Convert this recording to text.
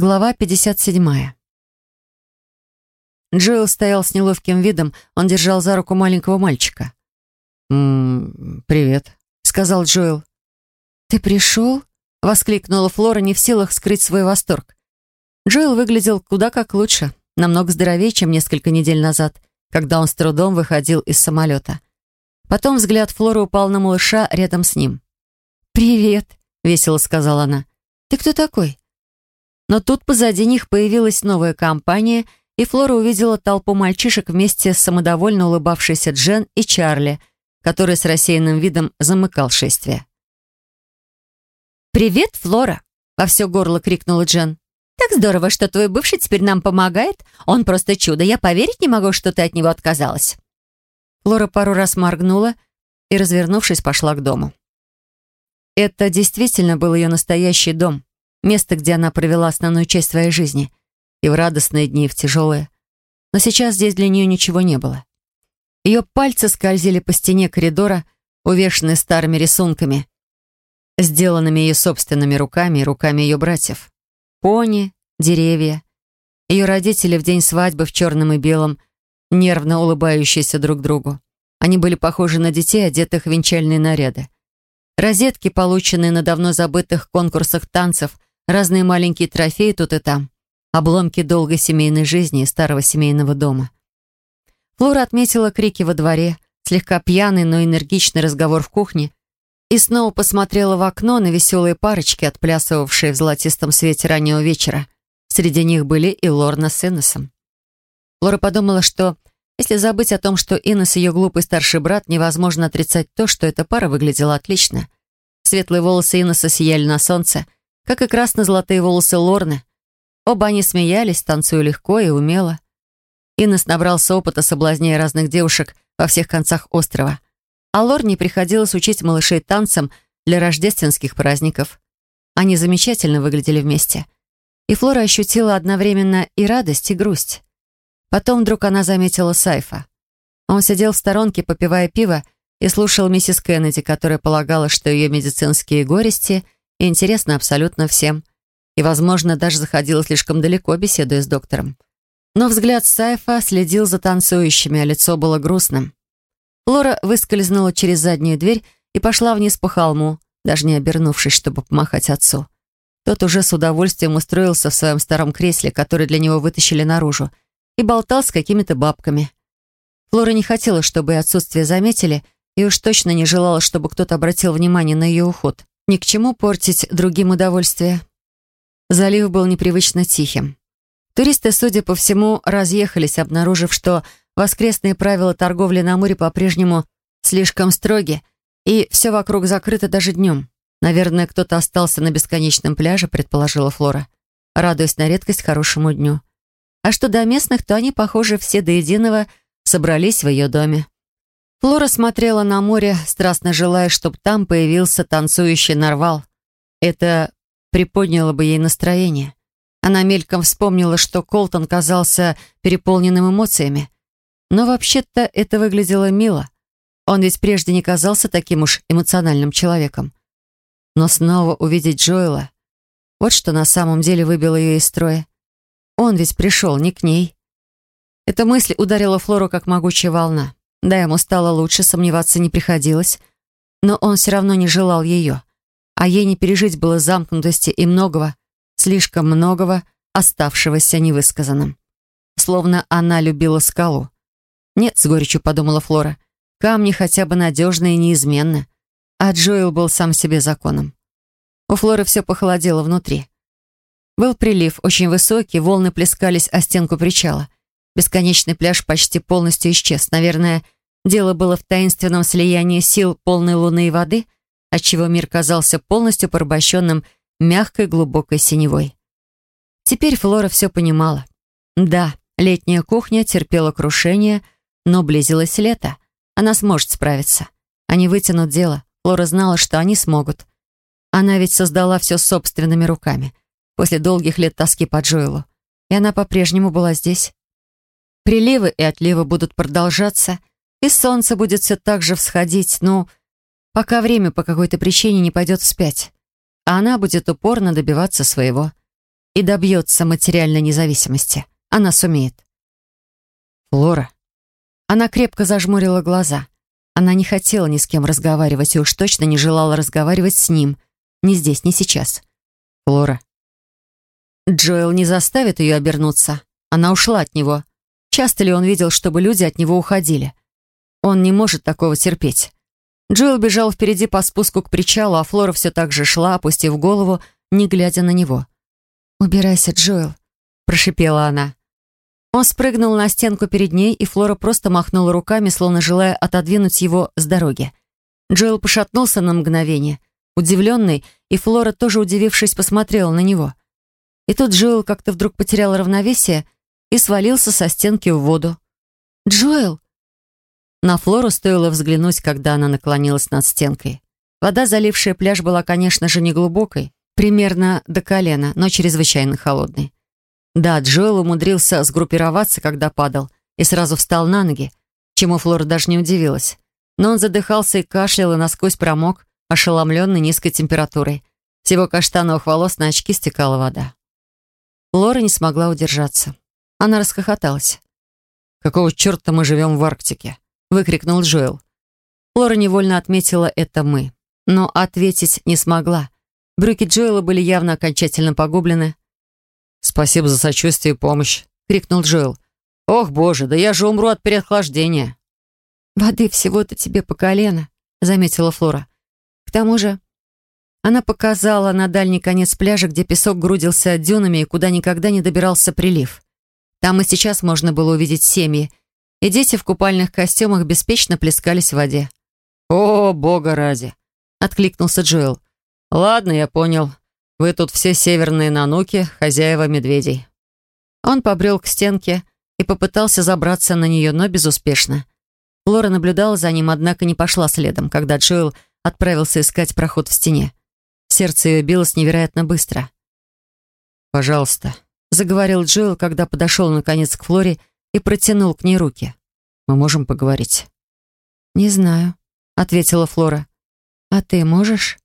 Глава 57. Джоэл стоял с неловким видом, он держал за руку маленького мальчика. «М -м, «Привет», — сказал Джоэл. «Ты пришел?» — воскликнула Флора, не в силах скрыть свой восторг. Джоэл выглядел куда как лучше, намного здоровее, чем несколько недель назад, когда он с трудом выходил из самолета. Потом взгляд Флоры упал на малыша рядом с ним. «Привет», — весело сказала она. «Ты кто такой?» Но тут позади них появилась новая компания, и Флора увидела толпу мальчишек вместе с самодовольно улыбавшейся Джен и Чарли, который с рассеянным видом замыкал шествие. «Привет, Флора!» — во все горло крикнула Джен. «Так здорово, что твой бывший теперь нам помогает. Он просто чудо. Я поверить не могу, что ты от него отказалась». Флора пару раз моргнула и, развернувшись, пошла к дому. Это действительно был ее настоящий дом. Место, где она провела основную часть своей жизни. И в радостные дни, и в тяжелые. Но сейчас здесь для нее ничего не было. Ее пальцы скользили по стене коридора, увешанные старыми рисунками, сделанными ее собственными руками и руками ее братьев. Пони, деревья. Ее родители в день свадьбы в черном и белом, нервно улыбающиеся друг другу. Они были похожи на детей, одетых в венчальные наряды. Розетки, полученные на давно забытых конкурсах танцев, Разные маленькие трофеи тут и там. Обломки долгой семейной жизни и старого семейного дома. Флора отметила крики во дворе, слегка пьяный, но энергичный разговор в кухне и снова посмотрела в окно на веселые парочки, отплясывавшие в золотистом свете раннего вечера. Среди них были и Лорна с Иннесом. Флора подумала, что если забыть о том, что Иннес ее глупый старший брат, невозможно отрицать то, что эта пара выглядела отлично. Светлые волосы Иннеса сияли на солнце — как и красно-золотые волосы Лорны. Оба они смеялись, танцуя легко и умело. Иннес набрался опыта, соблазняя разных девушек во всех концах острова. А Лорне приходилось учить малышей танцам для рождественских праздников. Они замечательно выглядели вместе. И Флора ощутила одновременно и радость, и грусть. Потом вдруг она заметила Сайфа. Он сидел в сторонке, попивая пиво, и слушал миссис Кеннеди, которая полагала, что ее медицинские горести — и интересно абсолютно всем. И, возможно, даже заходила слишком далеко, беседуя с доктором. Но взгляд Сайфа следил за танцующими, а лицо было грустным. Лора выскользнула через заднюю дверь и пошла вниз по холму, даже не обернувшись, чтобы помахать отцу. Тот уже с удовольствием устроился в своем старом кресле, которое для него вытащили наружу, и болтал с какими-то бабками. Флора не хотела, чтобы и отсутствие заметили, и уж точно не желала, чтобы кто-то обратил внимание на ее уход. Ни к чему портить другим удовольствие. Залив был непривычно тихим. Туристы, судя по всему, разъехались, обнаружив, что воскресные правила торговли на море по-прежнему слишком строги, и все вокруг закрыто даже днем. Наверное, кто-то остался на бесконечном пляже, предположила Флора, радуясь на редкость хорошему дню. А что до местных, то они, похоже, все до единого собрались в ее доме. Флора смотрела на море, страстно желая, чтобы там появился танцующий нарвал. Это приподняло бы ей настроение. Она мельком вспомнила, что Колтон казался переполненным эмоциями. Но вообще-то это выглядело мило. Он ведь прежде не казался таким уж эмоциональным человеком. Но снова увидеть Джоэла — вот что на самом деле выбило ее из строя. Он ведь пришел не к ней. Эта мысль ударила Флору, как могучая волна. Да, ему стало лучше, сомневаться не приходилось, но он все равно не желал ее. А ей не пережить было замкнутости и многого, слишком многого, оставшегося невысказанным. Словно она любила скалу. «Нет», — с горечью подумала Флора, — «камни хотя бы надежны и неизменны». А Джоэл был сам себе законом. У Флоры все похолодело внутри. Был прилив, очень высокий, волны плескались о стенку причала. Бесконечный пляж почти полностью исчез. Наверное, дело было в таинственном слиянии сил полной луны и воды, отчего мир казался полностью порабощенным мягкой глубокой синевой. Теперь Флора все понимала. Да, летняя кухня терпела крушение, но близилось лето. Она сможет справиться. Они вытянут дело. Флора знала, что они смогут. Она ведь создала все собственными руками, после долгих лет тоски по Джоэлу. И она по-прежнему была здесь. Приливы и отливы будут продолжаться, и солнце будет все так же всходить, ну, пока время по какой-то причине не пойдет вспять. А она будет упорно добиваться своего. и добьется материальной независимости. Она сумеет. Флора. Она крепко зажмурила глаза. Она не хотела ни с кем разговаривать и уж точно не желала разговаривать с ним. Ни здесь, ни сейчас. Флора. Джоэл не заставит ее обернуться. Она ушла от него. Часто ли он видел, чтобы люди от него уходили? Он не может такого терпеть. Джоэл бежал впереди по спуску к причалу, а Флора все так же шла, опустив голову, не глядя на него. «Убирайся, Джоэл», — прошипела она. Он спрыгнул на стенку перед ней, и Флора просто махнула руками, словно желая отодвинуть его с дороги. Джоэл пошатнулся на мгновение, удивленный, и Флора, тоже удивившись, посмотрела на него. И тут Джоэл как-то вдруг потерял равновесие и свалился со стенки в воду. «Джоэл!» На Флору стоило взглянуть, когда она наклонилась над стенкой. Вода, залившая пляж, была, конечно же, не глубокой, примерно до колена, но чрезвычайно холодной. Да, Джоэл умудрился сгруппироваться, когда падал, и сразу встал на ноги, чему Флора даже не удивилась. Но он задыхался и кашлял, и насквозь промок, ошеломленный низкой температурой. С его каштановых волос на очки стекала вода. Флора не смогла удержаться. Она расхохоталась. «Какого черта мы живем в Арктике?» Выкрикнул Джоэл. Флора невольно отметила это «мы», но ответить не смогла. Брюки Джоэла были явно окончательно погублены. «Спасибо за сочувствие и помощь», — крикнул Джоэл. «Ох, боже, да я же умру от переохлаждения». «Воды всего-то тебе по колено», — заметила Флора. «К тому же...» Она показала на дальний конец пляжа, где песок грудился дюнами и куда никогда не добирался прилив. Там и сейчас можно было увидеть семьи, и дети в купальных костюмах беспечно плескались в воде. «О, бога ради!» — откликнулся Джоэл. «Ладно, я понял. Вы тут все северные нануки, хозяева медведей». Он побрел к стенке и попытался забраться на нее, но безуспешно. Лора наблюдала за ним, однако не пошла следом, когда Джоэл отправился искать проход в стене. Сердце ее билось невероятно быстро. «Пожалуйста», — заговорил Джоэл, когда подошел наконец к Флоре и протянул к ней руки. «Мы можем поговорить?» «Не знаю», — ответила Флора. «А ты можешь?»